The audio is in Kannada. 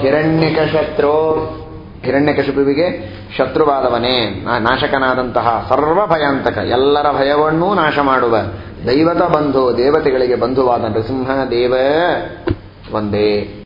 ಹಿರಣ್ಯಕಶತ್ರು, ಹಿರಣ್ಯಕಶಿಪುವಿಗೆ ಶತ್ರುವಾದವನೇ. ನಾಶಕನಾದಂತಹ ಸರ್ವ ಭಯಾಂತಕ ಎಲ್ಲರ ಭಯವನ್ನೂ ನಾಶ ಮಾಡುವ ದೈವತ ಬಂಧು ದೇವತೆಗಳಿಗೆ ಬಂಧುವಾದ ನೃಸಿಂಹ ದೇವ ಒಂದೇ